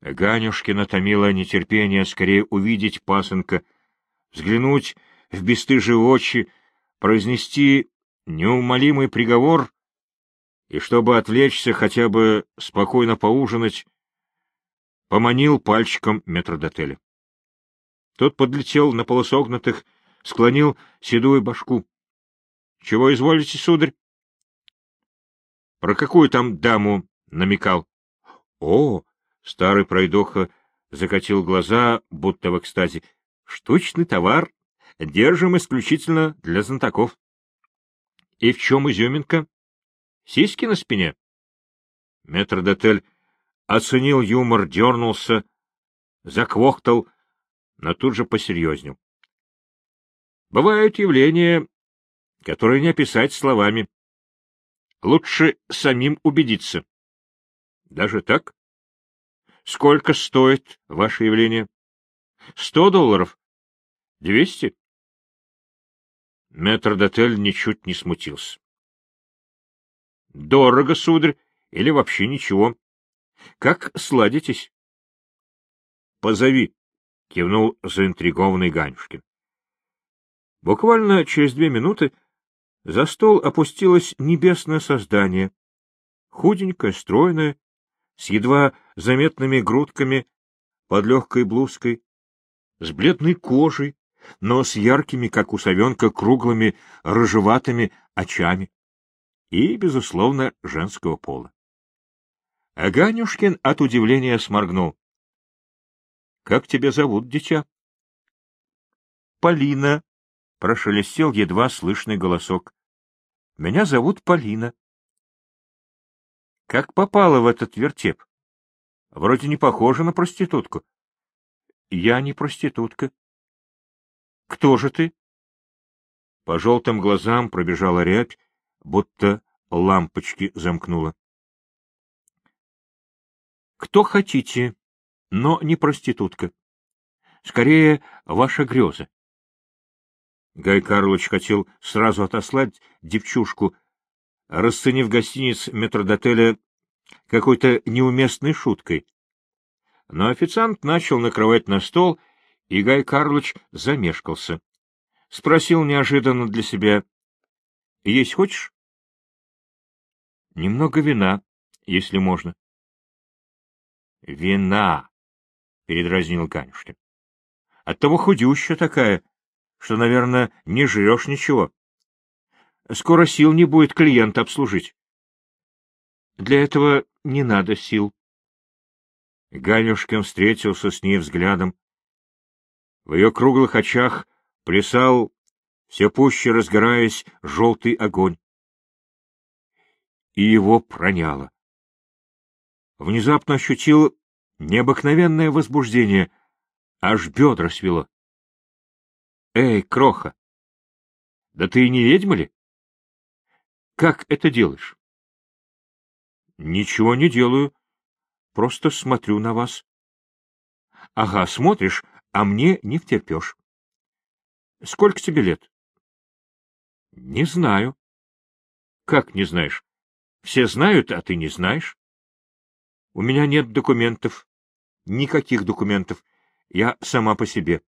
Ганюшкина томило нетерпение скорее увидеть пасынка, взглянуть в бесстыжие очи, произнести неумолимый приговор, и чтобы отвлечься, хотя бы спокойно поужинать, поманил пальчиком метродотеля. Тот подлетел на полусогнутых, склонил седую башку. — Чего изволите, сударь? — Про какую там даму намекал? — О! — старый пройдоха закатил глаза, будто в экстазе. — Штучный товар. Держим исключительно для знатоков. — И в чем изюминка? Сиськи на спине? Метродотель оценил юмор, дернулся, заквохтал, но тут же посерьезнел. Бывают явления, которые не описать словами. Лучше самим убедиться. Даже так? Сколько стоит ваше явление? Сто долларов? Двести? Метрдотель ничуть не смутился. Дорого, сударь, или вообще ничего. Как сладитесь? — Позови, — кивнул заинтригованный Ганюшкин. Буквально через две минуты за стол опустилось небесное создание, худенькое, стройное, с едва заметными грудками под легкой блузкой, с бледной кожей, но с яркими, как у совенка, круглыми, рыжеватыми очами и, безусловно, женского пола. Аганюшкин от удивления сморгнул. — Как тебя зовут, дитя? — Полина, — прошелестел едва слышный голосок. — Меня зовут Полина. — Как попала в этот вертеп? Вроде не похожа на проститутку. — Я не проститутка. — Кто же ты? По желтым глазам пробежала рябь, будто лампочки замкнула. Кто хотите, но не проститутка. Скорее, ваша греза. Гай Карлович хотел сразу отослать девчушку, расценив гостиниц метродотеля какой-то неуместной шуткой. Но официант начал накрывать на стол, и Гай Карлович замешкался. Спросил неожиданно для себя. — Есть хочешь? — Немного вина, если можно. — Вина, — передразнил Ганюшкин. — Оттого худющая такая, что, наверное, не жрешь ничего. Скоро сил не будет клиента обслужить. Для этого не надо сил. Ганюшкин встретился с ней взглядом. В ее круглых очах плясал, все пуще разгораясь, желтый огонь. И его проняло. Внезапно ощутил Необыкновенное возбуждение, аж бедра свело. — Эй, кроха! Да ты не ведьма ли? Как это делаешь? — Ничего не делаю, просто смотрю на вас. — Ага, смотришь, а мне не втерпешь. — Сколько тебе лет? — Не знаю. — Как не знаешь? Все знают, а ты не знаешь. У меня нет документов. Никаких документов. Я сама по себе.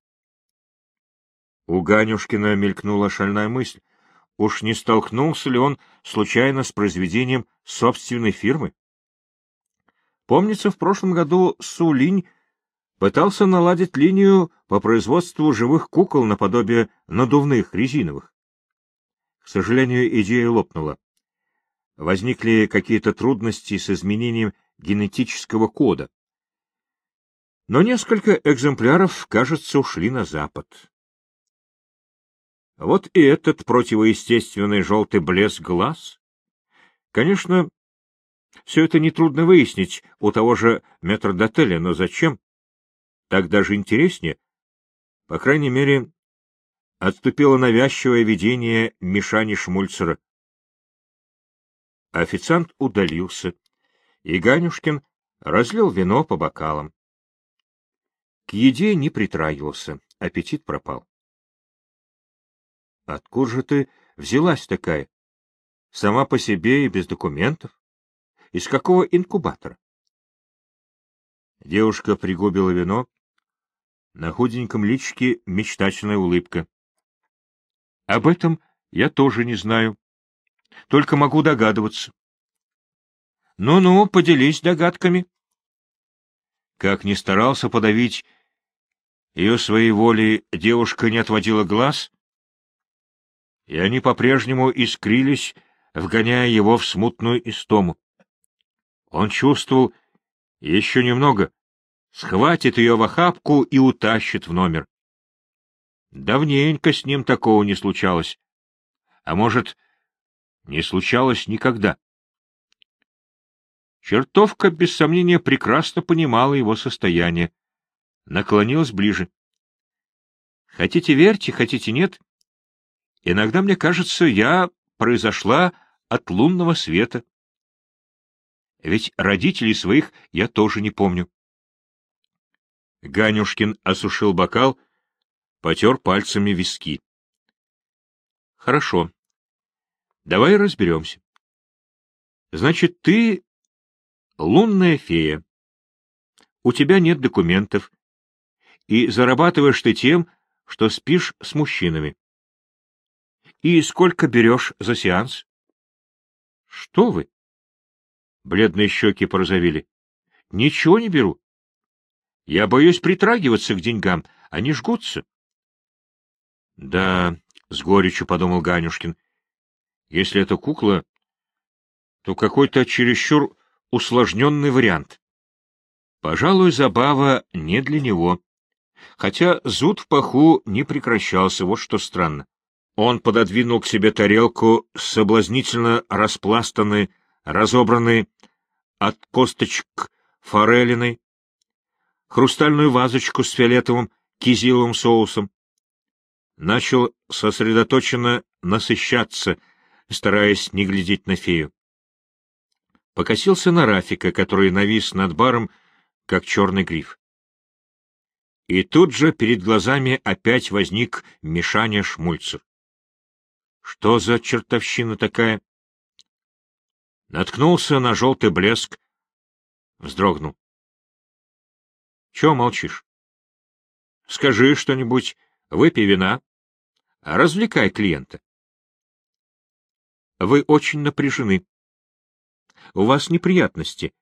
У Ганюшкина мелькнула шальная мысль. Уж не столкнулся ли он случайно с произведением собственной фирмы? Помнится, в прошлом году Сулинь пытался наладить линию по производству живых кукол наподобие надувных резиновых. К сожалению, идея лопнула. Возникли какие-то трудности с изменением генетического кода но несколько экземпляров, кажется, ушли на запад. Вот и этот противоестественный желтый блеск глаз. Конечно, все это нетрудно выяснить у того же метрдотеля, но зачем? Так даже интереснее. По крайней мере, отступило навязчивое видение Мишани Шмульцера. Официант удалился, и Ганюшкин разлил вино по бокалам. К еде не притрагивался, аппетит пропал. — Откуда же ты взялась такая? Сама по себе и без документов? Из какого инкубатора? Девушка пригубила вино. На худеньком личике мечтательная улыбка. — Об этом я тоже не знаю. Только могу догадываться. Ну — Ну-ну, поделись догадками. Как ни старался подавить ее своей волей, девушка не отводила глаз, и они по-прежнему искрились, вгоняя его в смутную истому. Он чувствовал, еще немного, схватит ее в охапку и утащит в номер. Давненько с ним такого не случалось. А может, не случалось никогда. Чертовка, без сомнения, прекрасно понимала его состояние. Наклонилась ближе. Хотите верьте, хотите нет. Иногда, мне кажется, я произошла от лунного света. Ведь родителей своих я тоже не помню. Ганюшкин осушил бокал, потер пальцами виски. — Хорошо. Давай разберемся. Значит, ты лунная фея. У тебя нет документов, и зарабатываешь ты тем, что спишь с мужчинами. И сколько берешь за сеанс? — Что вы? Бледные щеки порозовели. — Ничего не беру. Я боюсь притрагиваться к деньгам, они жгутся. — Да, — с горечью подумал Ганюшкин, — если это кукла, то какой-то чересчур усложненный вариант. Пожалуй, забава не для него. Хотя зуд в паху не прекращался, вот что странно. Он пододвинул к себе тарелку с соблазнительно распластанной, разобранной от косточек форелиной, хрустальную вазочку с фиолетовым кизиловым соусом. Начал сосредоточенно насыщаться, стараясь не глядеть на фею. Покосился на Рафика, который навис над баром, как черный гриф. И тут же перед глазами опять возник Мишаня Шмульцев. Что за чертовщина такая? Наткнулся на желтый блеск, вздрогнул. — Чего молчишь? — Скажи что-нибудь, выпей вина, развлекай клиента. — Вы очень напряжены. У вас неприятности.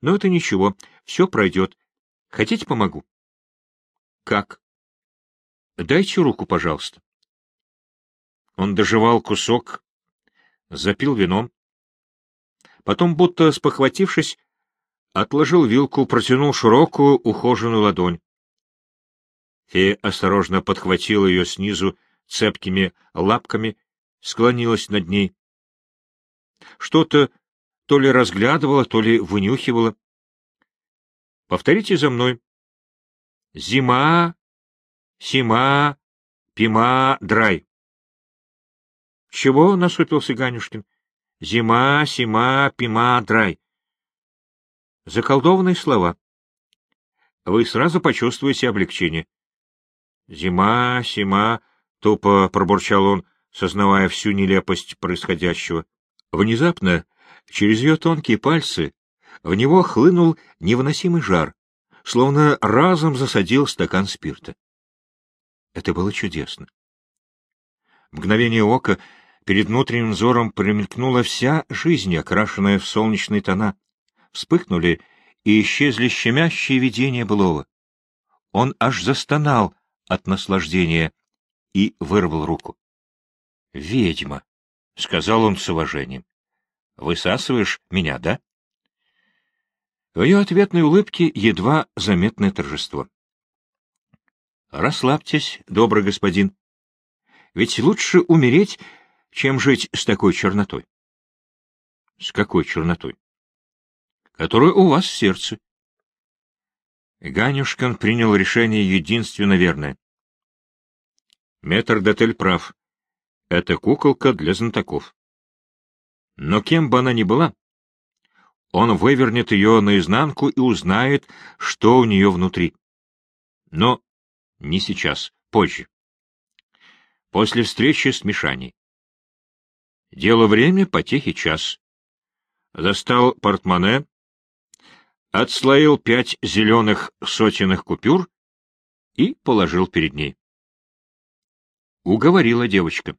Но это ничего, все пройдет. Хотите, помогу? — Как? — Дайте руку, пожалуйста. Он доживал кусок, запил вином. Потом, будто спохватившись, отложил вилку, протянул широкую, ухоженную ладонь. Фея осторожно подхватила ее снизу цепкими лапками, склонилась над ней. Что-то то ли разглядывала, то ли вынюхивала. — Повторите за мной. — Зима, сима, пима, драй. — Чего? — насупился Ганюшкин. — Зима, сима, пима, драй. Заколдованные слова. Вы сразу почувствуете облегчение. Зима, сима, тупо пробурчал он, сознавая всю нелепость происходящего. Внезапно, через ее тонкие пальцы, в него хлынул невыносимый жар, словно разом засадил стакан спирта. Это было чудесно. Мгновение ока перед внутренним взором промелькнула вся жизнь, окрашенная в солнечные тона вспыхнули и исчезли щемящие видения былого. Он аж застонал от наслаждения и вырвал руку. — Ведьма, — сказал он с уважением. — Высасываешь меня, да? В ее ответной улыбке едва заметное торжество. — Расслабьтесь, добрый господин. Ведь лучше умереть, чем жить с такой чернотой. — С какой чернотой? которое у вас в сердце. Ганюшкин принял решение единственно верное. Метр Дотель прав. Это куколка для знатоков. Но кем бы она ни была, он вывернет ее наизнанку и узнает, что у нее внутри. Но не сейчас, позже. После встречи с Мишаней. Дело время, потехи час. Застал портмоне, отслоил пять зеленых сотенных купюр и положил перед ней. Уговорила девочка.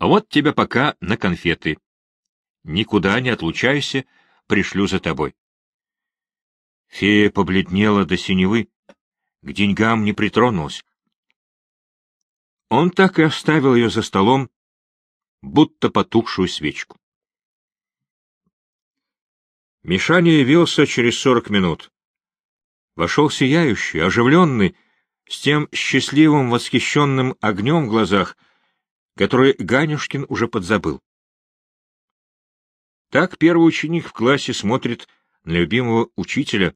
Вот тебе пока на конфеты. Никуда не отлучайся, пришлю за тобой. Фея побледнела до синевы, к деньгам не притронулась. Он так и оставил ее за столом, будто потухшую свечку. Мишаня явился через сорок минут. Вошел сияющий, оживленный, с тем счастливым восхищенным огнем в глазах, который Ганюшкин уже подзабыл. Так первый ученик в классе смотрит на любимого учителя,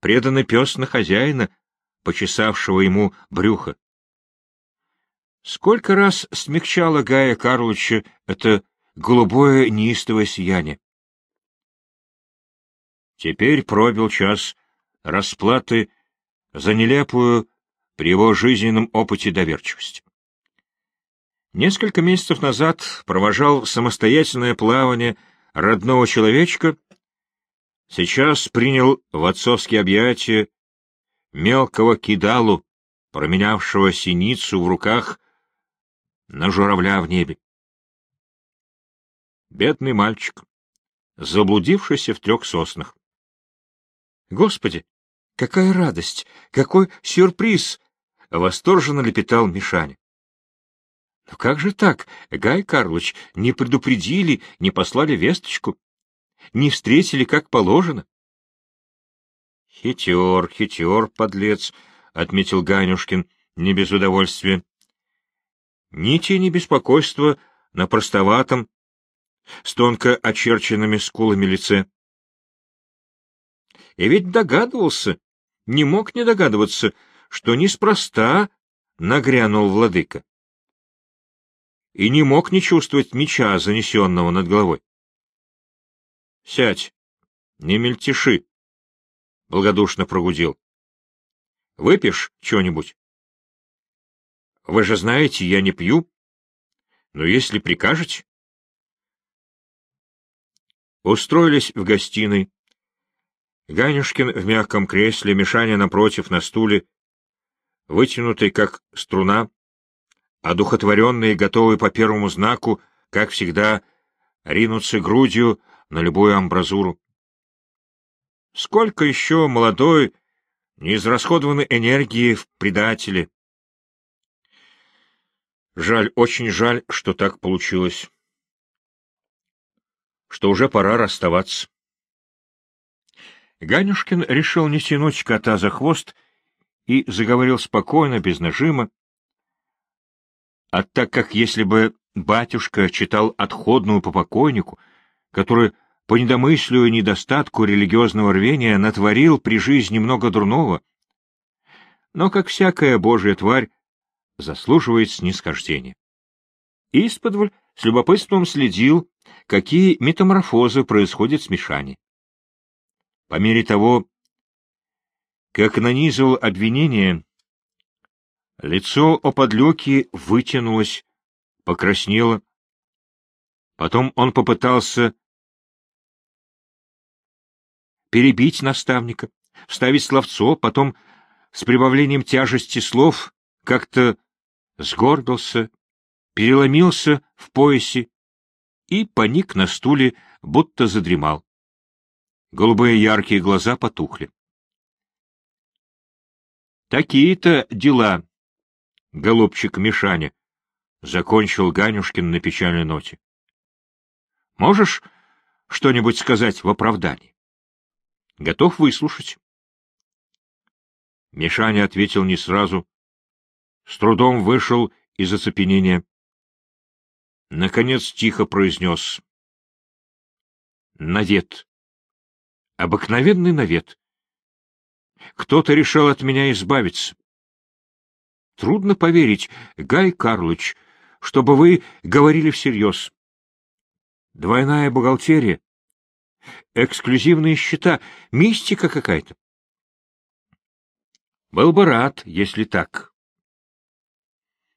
преданный пес на хозяина, почесавшего ему брюхо. Сколько раз смягчало Гая Карловича это голубое неистовое сияние. Теперь пробил час расплаты за нелепую при его жизненном опыте доверчивость. Несколько месяцев назад провожал самостоятельное плавание родного человечка, сейчас принял в отцовские объятия мелкого кидалу, променявшего синицу в руках на журавля в небе. Бедный мальчик, заблудившийся в трех соснах. Господи, какая радость! Какой сюрприз! — восторженно лепетал Мишаня. Но как же так, Гай Карлович, не предупредили, не послали весточку? Не встретили, как положено? — Хитер, хитер, подлец, — отметил Ганюшкин, не без удовольствия. Ни тени беспокойства на простоватом, с тонко очерченными скулами лице. И ведь догадывался, не мог не догадываться, что неспроста нагрянул владыка и не мог не чувствовать меча, занесенного над головой. — Сядь, не мельтеши, — благодушно прогудел. — Выпьешь что-нибудь? — Вы же знаете, я не пью. Но если прикажете... Устроились в гостиной. Ганюшкин в мягком кресле, Мишаня напротив на стуле, вытянутый, как струна, одухотворенные, готовые по первому знаку, как всегда, ринуться грудью на любую амбразуру. Сколько еще молодой, неизрасходованной энергии в предателе! Жаль, очень жаль, что так получилось. Что уже пора расставаться. Ганюшкин решил не тянуть кота за хвост и заговорил спокойно, без нажима, а так как если бы батюшка читал отходную по покойнику, который по недомыслию и недостатку религиозного рвения натворил при жизни много дурного, но, как всякая божья тварь, заслуживает снисхождения. Исподволь с любопытством следил, какие метаморфозы происходят с Мишани. По мере того, как нанизывал обвинение, Лицо оподлёки вытянулось, покраснело. Потом он попытался перебить наставника, вставить словцо, потом с прибавлением тяжести слов как-то сгорбился, переломился в поясе и поник на стуле, будто задремал. Голубые яркие глаза потухли. Такие-то дела голубчик Мишаня, — закончил Ганюшкин на печальной ноте. — Можешь что-нибудь сказать в оправдании? — Готов выслушать. Мишаня ответил не сразу, с трудом вышел из оцепенения. Наконец тихо произнес. — Навет. Обыкновенный навет. Кто-то решил от меня избавиться. Трудно поверить, Гай Карлович, чтобы вы говорили всерьез. Двойная бухгалтерия, эксклюзивные счета, мистика какая-то. Был бы рад, если так.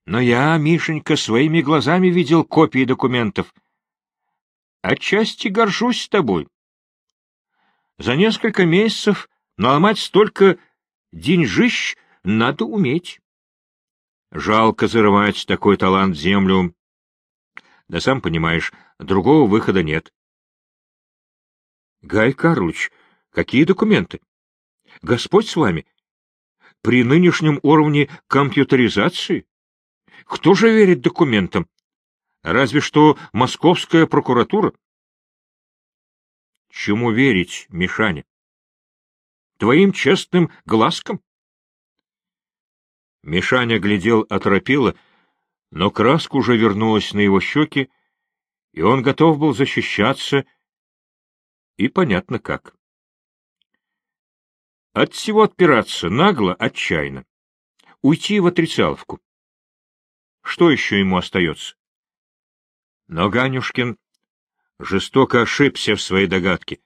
Но я, Мишенька, своими глазами видел копии документов. Отчасти горжусь тобой. За несколько месяцев наломать столько деньжищ надо уметь. Жалко зарывать такой талант в землю. Да сам понимаешь, другого выхода нет. Гай Карлович, какие документы? Господь с вами. При нынешнем уровне компьютеризации? Кто же верит документам? Разве что московская прокуратура. Чему верить, Мишаня? Твоим честным глазкам? Мишаня глядел оторопело, но краска уже вернулась на его щеки, и он готов был защищаться, и понятно как. От всего отпираться нагло, отчаянно. Уйти в отрицаловку. Что еще ему остается? Но Ганюшкин жестоко ошибся в своей догадке.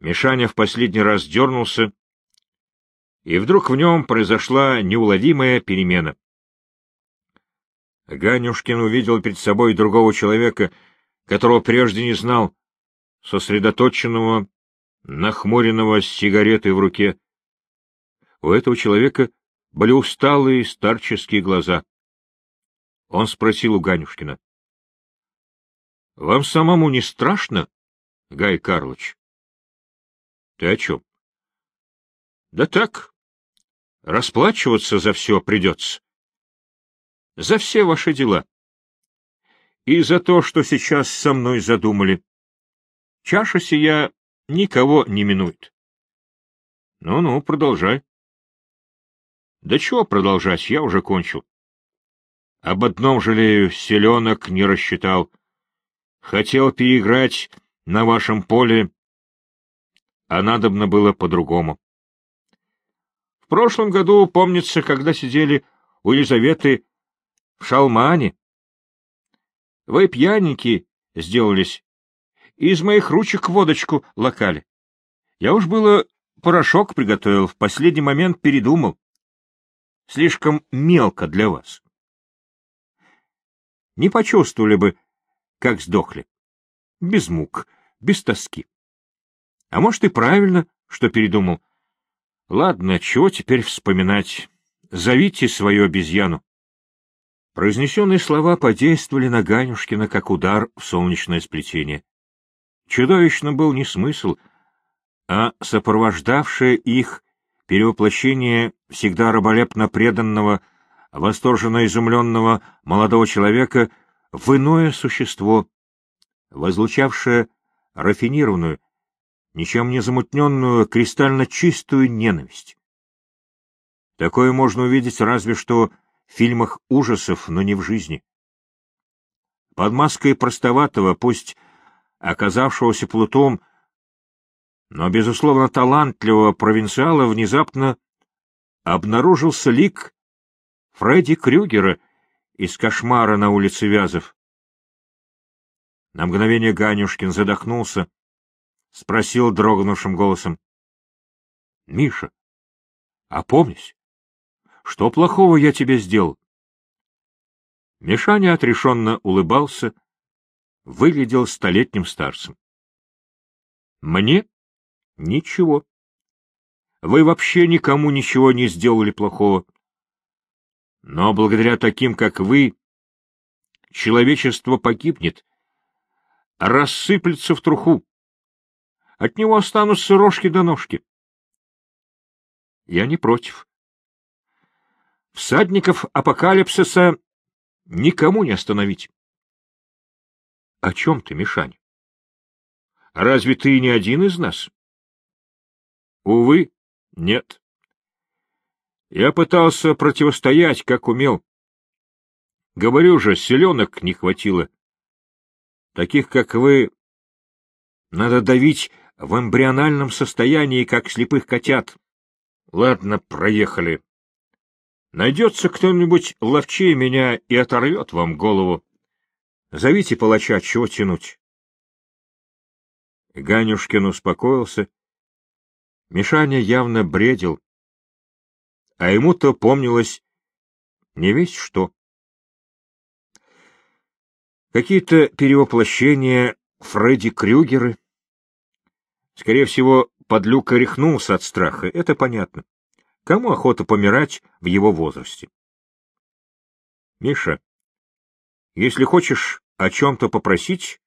Мишаня в последний раз дернулся, и вдруг в нем произошла неуловимая перемена. Ганюшкин увидел перед собой другого человека, которого прежде не знал, сосредоточенного, нахмуренного с сигаретой в руке. У этого человека были усталые старческие глаза. Он спросил у Ганюшкина. — Вам самому не страшно, Гай Карлович? — Ты о чем? — Да так, Расплачиваться за все придется. За все ваши дела. И за то, что сейчас со мной задумали. Чаша сия никого не минует. Ну-ну, продолжай. Да чего продолжать, я уже кончил. Об одном жалею, селенок не рассчитал. Хотел переиграть на вашем поле, а надобно было по-другому. В прошлом году, помнится, когда сидели у Елизаветы в Шалмане. Вы пьяненькие сделались, и из моих ручек водочку локали. Я уж было порошок приготовил, в последний момент передумал. Слишком мелко для вас. Не почувствовали бы, как сдохли. Без мук, без тоски. А может, и правильно, что передумал. Ладно, чего теперь вспоминать? Зовите свою обезьяну. Произнесенные слова подействовали на Ганюшкина, как удар в солнечное сплетение. Чудовищно был не смысл, а сопровождавшее их перевоплощение всегда раболепно преданного, восторженно изумленного молодого человека в иное существо, возлучавшее рафинированную, ничем не замутненную, кристально чистую ненависть. Такое можно увидеть разве что в фильмах ужасов, но не в жизни. Под маской простоватого, пусть оказавшегося плутом, но, безусловно, талантливого провинциала внезапно обнаружился лик Фредди Крюгера из «Кошмара на улице Вязов». На мгновение Ганюшкин задохнулся, — спросил дрогнувшим голосом. — Миша, опомнись, что плохого я тебе сделал? Мишаня отрешенно улыбался, выглядел столетним старцем. — Мне? Ничего. Вы вообще никому ничего не сделали плохого. Но благодаря таким, как вы, человечество погибнет, рассыплется в труху. От него останутся рожки до ножки. Я не против. Всадников апокалипсиса никому не остановить. — О чем ты, Мишань? Разве ты не один из нас? — Увы, нет. Я пытался противостоять, как умел. Говорю же, селенок не хватило. Таких, как вы, надо давить в эмбриональном состоянии, как слепых котят. Ладно, проехали. Найдется кто-нибудь ловчее меня и оторвет вам голову. Зовите палача, чего тянуть. Ганюшкин успокоился. Мишаня явно бредил, а ему-то помнилось не весь что. Какие-то перевоплощения Фредди Крюгеры — Скорее всего, подлюка рехнулся от страха, это понятно. Кому охота помирать в его возрасте? Миша, если хочешь о чем-то попросить,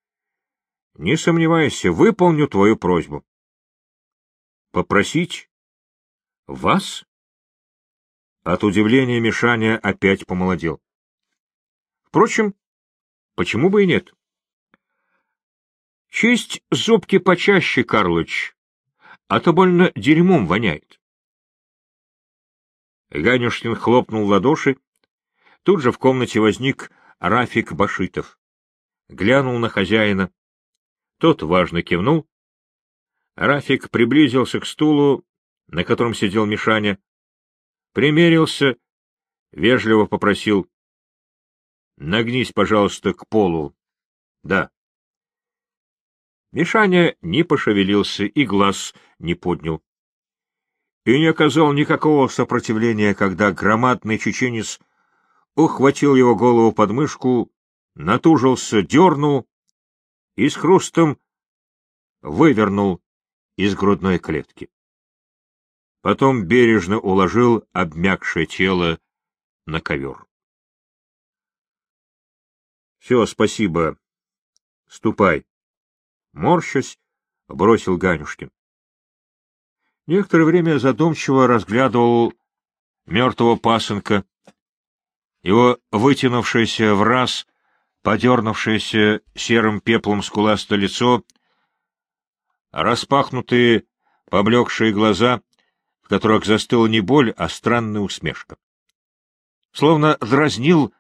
не сомневайся, выполню твою просьбу. Попросить? Вас? От удивления Мишаня опять помолодел. Впрочем, почему бы и нет? Честь зубки почаще, Карлыч, а то больно дерьмом воняет. Ганюшкин хлопнул ладоши. Тут же в комнате возник Рафик Башитов. Глянул на хозяина. Тот важно кивнул. Рафик приблизился к стулу, на котором сидел Мишаня, примерился, вежливо попросил. — Нагнись, пожалуйста, к полу. — Да. Мишаня не пошевелился и глаз не поднял. И не оказал никакого сопротивления, когда громадный чеченец ухватил его голову под мышку, натужился, дернул и с хрустом вывернул из грудной клетки. Потом бережно уложил обмякшее тело на ковер. — Все, спасибо. Ступай. Морщась, бросил Ганюшкин. Некоторое время задумчиво разглядывал мертвого пасынка, его вытянувшееся в раз, подернувшееся серым пеплом скуластое лицо, распахнутые, поблекшие глаза, в которых застыла не боль, а странная усмешка. Словно дразнил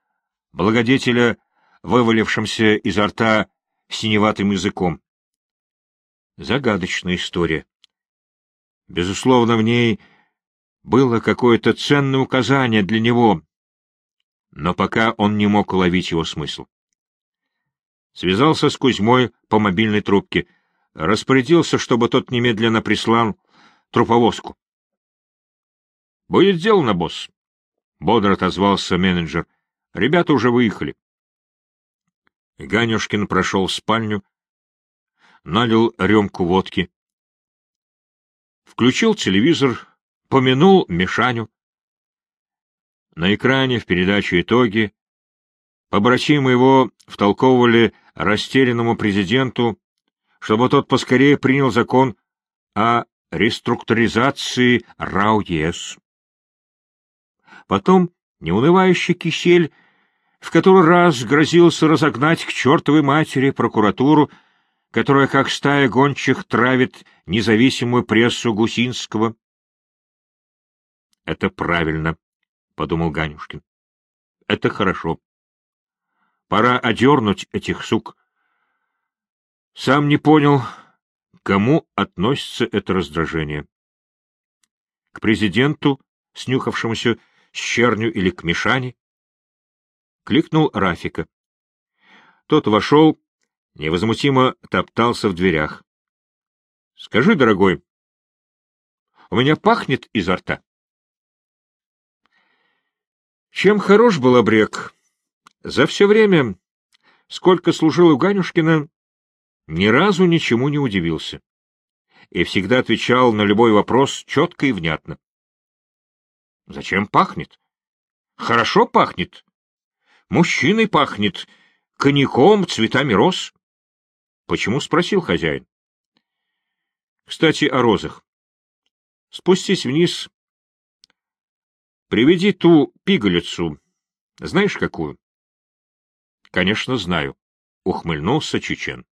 благодетеля, вывалившимся изо рта синеватым языком. Загадочная история. Безусловно, в ней было какое-то ценное указание для него, но пока он не мог уловить его смысл. Связался с Кузьмой по мобильной трубке, распорядился, чтобы тот немедленно прислал труповозку. — Будет сделано, босс, — бодро отозвался менеджер. — Ребята уже выехали. Ганюшкин прошел в спальню, налил рюмку водки. Включил телевизор, помянул Мишаню. На экране в передаче «Итоги» побратимы его втолковывали растерянному президенту, чтобы тот поскорее принял закон о реструктуризации РАО-ЕС. Потом неунывающий кисель в который раз грозился разогнать к чертовой матери прокуратуру которая, как стая гончих, травит независимую прессу Гусинского. — Это правильно, — подумал Ганюшкин. — Это хорошо. Пора одернуть этих сук. Сам не понял, кому относится это раздражение. К президенту, снюхавшемуся с черню или к Мишане? Кликнул Рафика. Тот вошел невозмутимо топтался в дверях. — Скажи, дорогой, у меня пахнет изо рта. Чем хорош был обрек? За все время, сколько служил у Ганюшкина, ни разу ничему не удивился. И всегда отвечал на любой вопрос четко и внятно. — Зачем пахнет? — Хорошо пахнет. Мужчиной пахнет, коньяком, цветами роз. Почему? — спросил хозяин. — Кстати, о розах. Спустись вниз. Приведи ту пигалицу. Знаешь, какую? — Конечно, знаю, — ухмыльнулся Чечен.